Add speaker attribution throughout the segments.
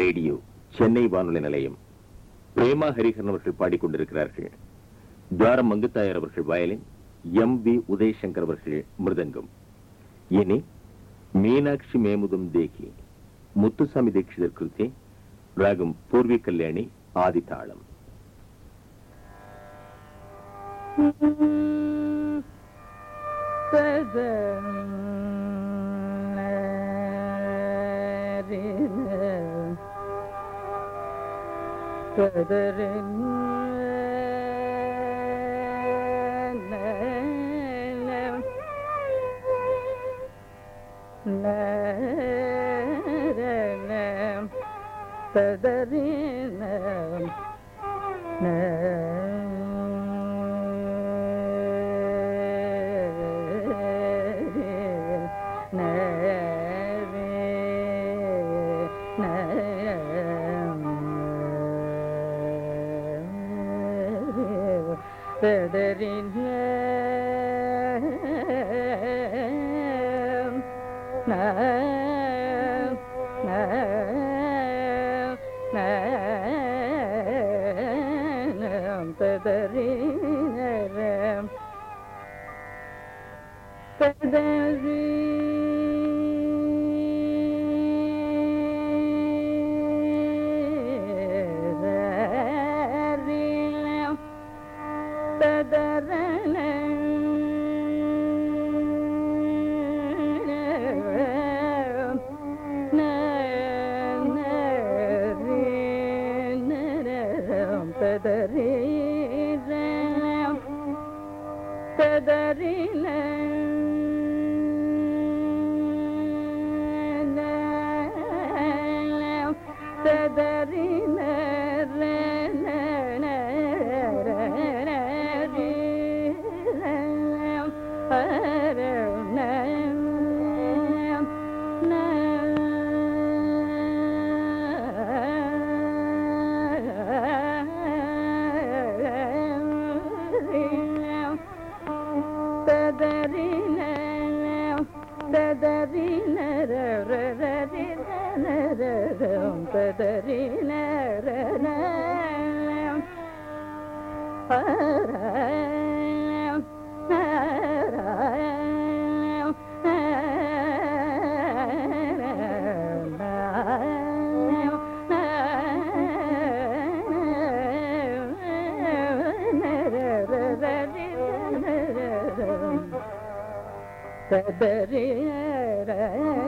Speaker 1: Radio Chennai வானொலி நிலையம். பிரேமா ஹரிஹரன் அவர்கள் பாடிக்கொண்டிருக்கிறார்கள். துவாரம் மங்குத்தாயர் அவர்கள் வயலின் எம் வி உதயசங்கர் அவர்கள் மிருதங்கம். இனி மீனாட்சி மேமுதம் தேகி முத்துசாமி தீட்சிதர் கிருத்தே ராகம் Purvi Kalyani
Speaker 2: ஆதித்தாளம்.
Speaker 1: Thank you. Kaderin Nerenem Kaderin Nerenem da da da da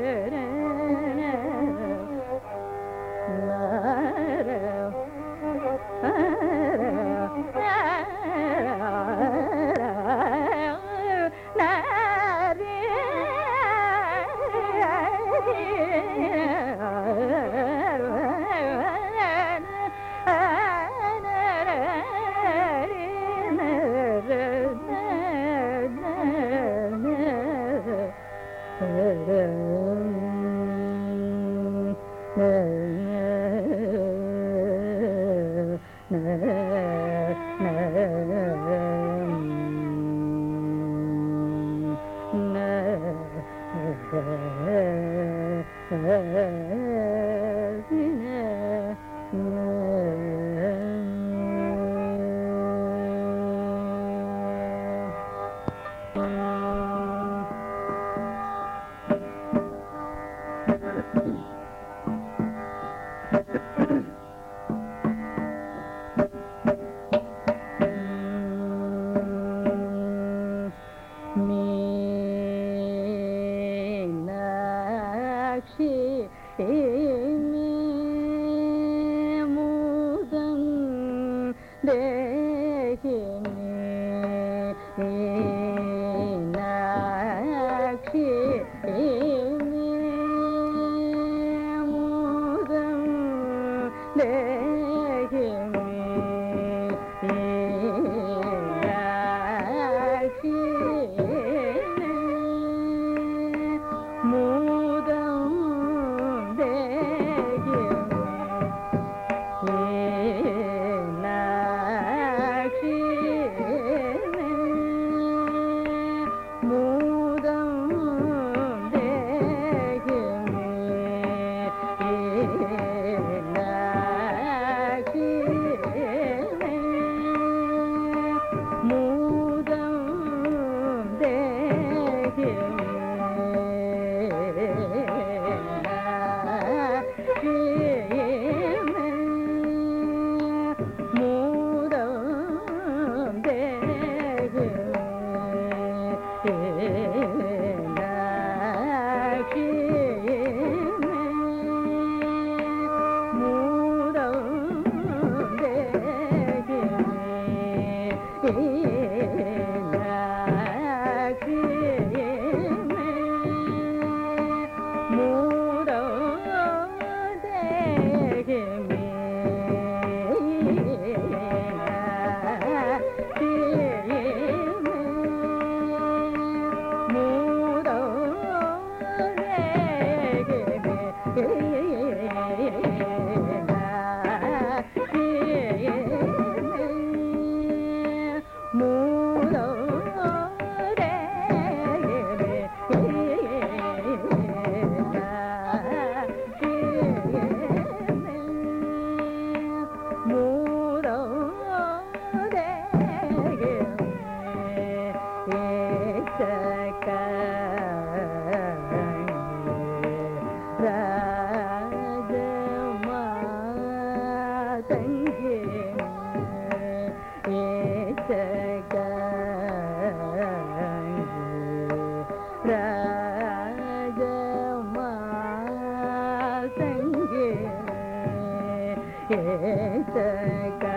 Speaker 1: re का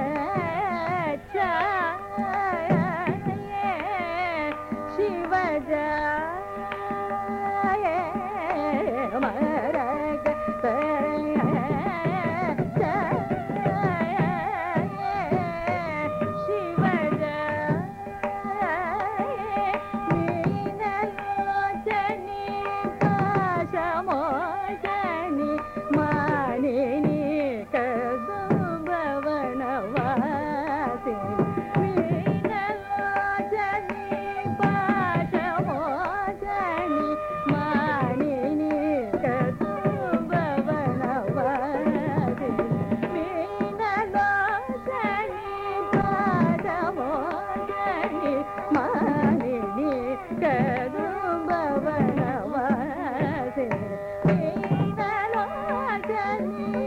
Speaker 1: Thank you.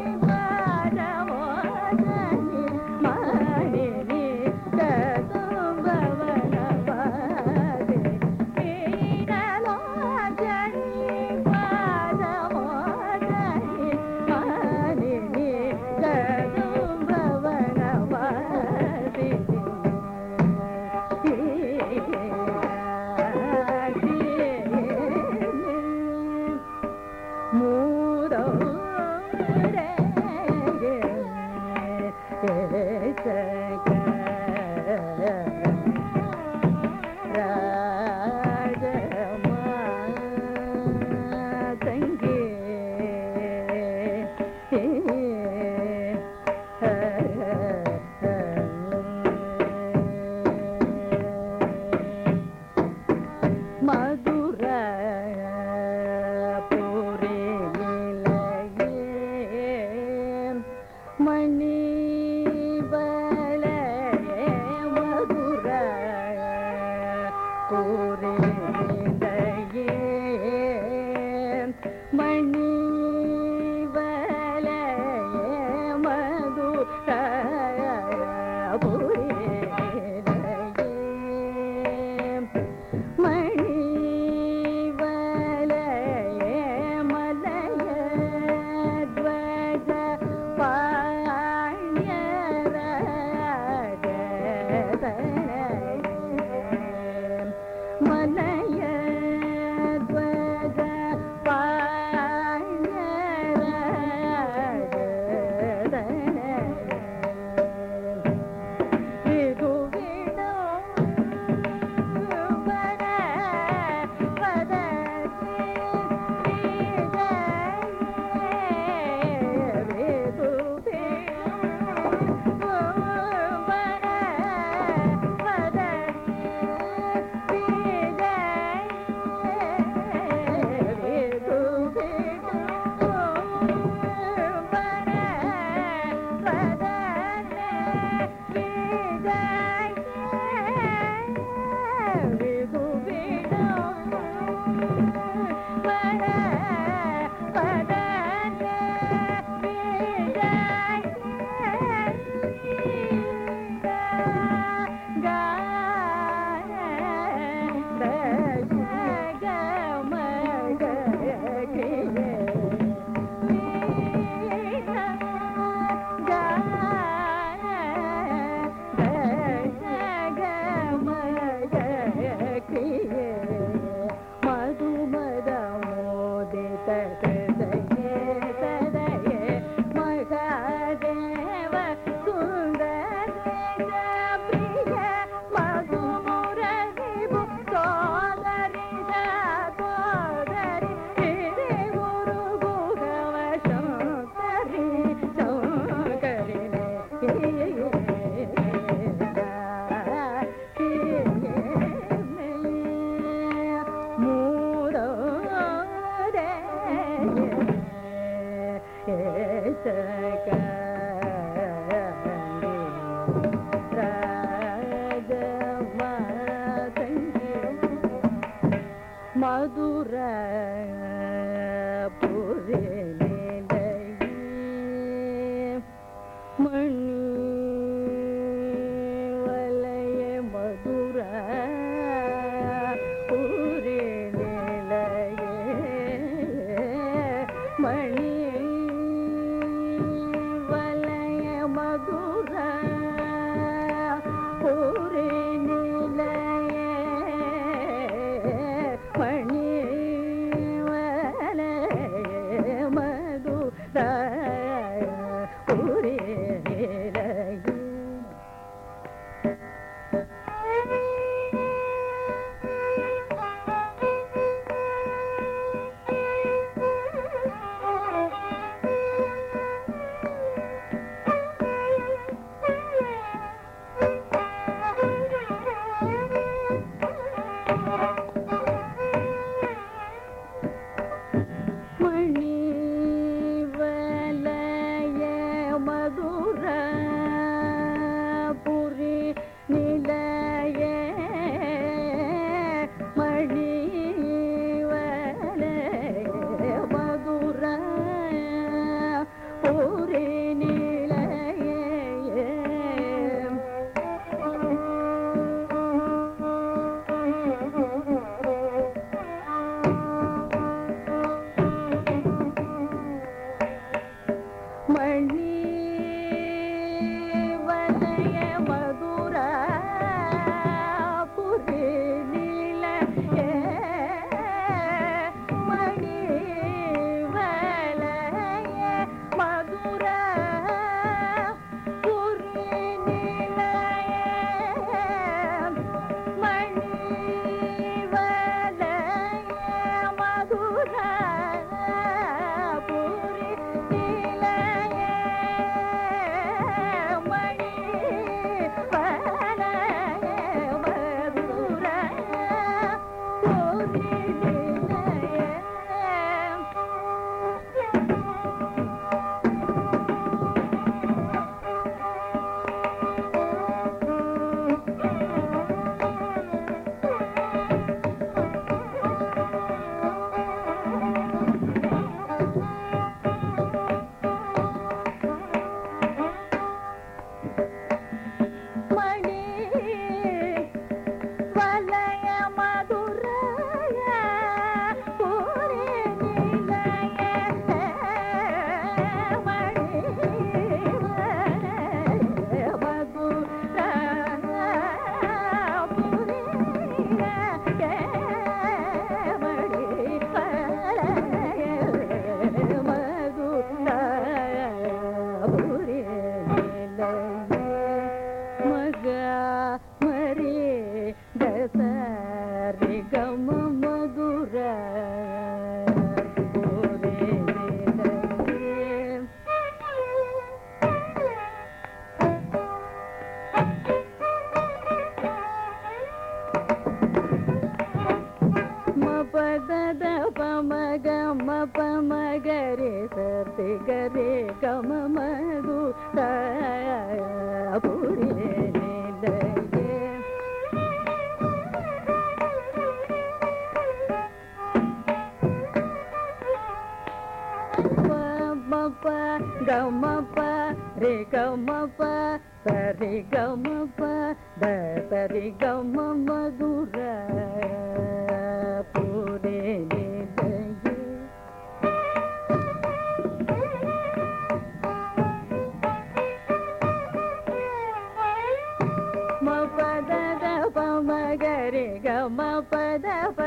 Speaker 1: ಪದ ಪ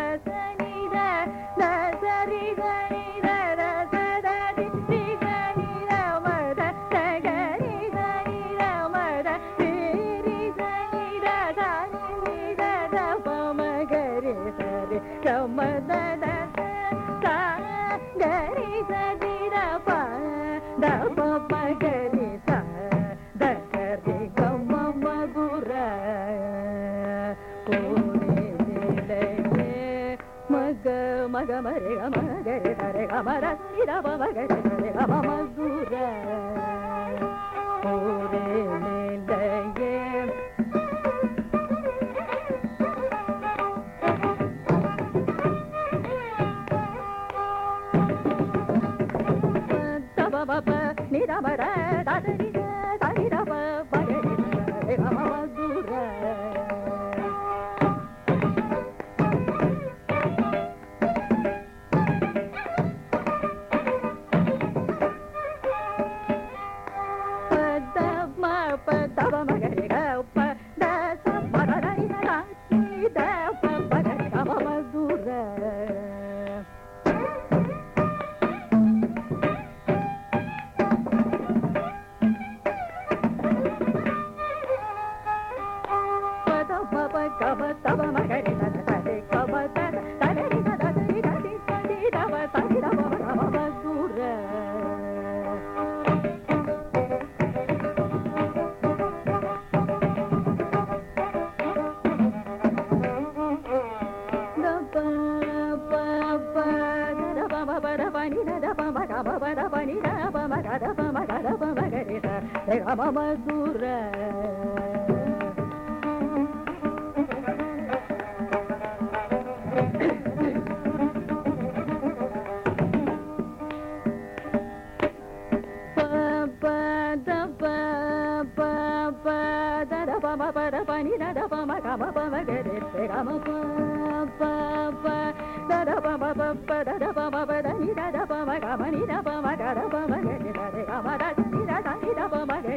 Speaker 1: அமரசிரபவகமதுர ஒரே நிலையே நிரமர தது மதுர பனி நட பம கம பம கரே கம ப ப நட பம பப்ப நட பம பட நி நட பம கம நி ந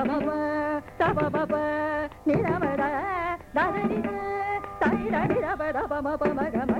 Speaker 1: தபப தபப நிரமர தரணிர தைரணிரப தபமப மகம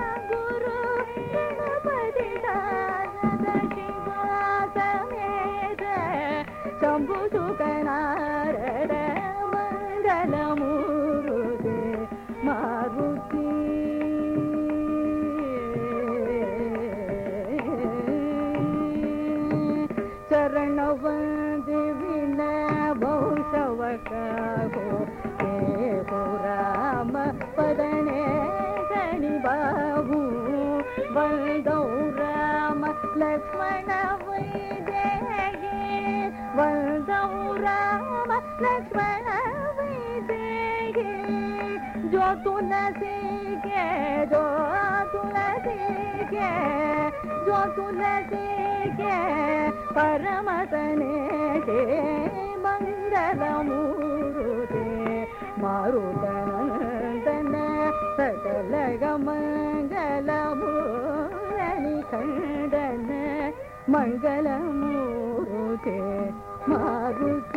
Speaker 1: तुलसी के जो तुलसी के जो तुलसी के परम तने के ಮಂಗಳಮೂರುತೆ ಮಾರುತನಂದನ ಸಕಲಗ ಮಂಗಲಮೂರಣಿ ಕಂಡನ ಮಂಗಲಮೂರುತೆ ಮಾರುತ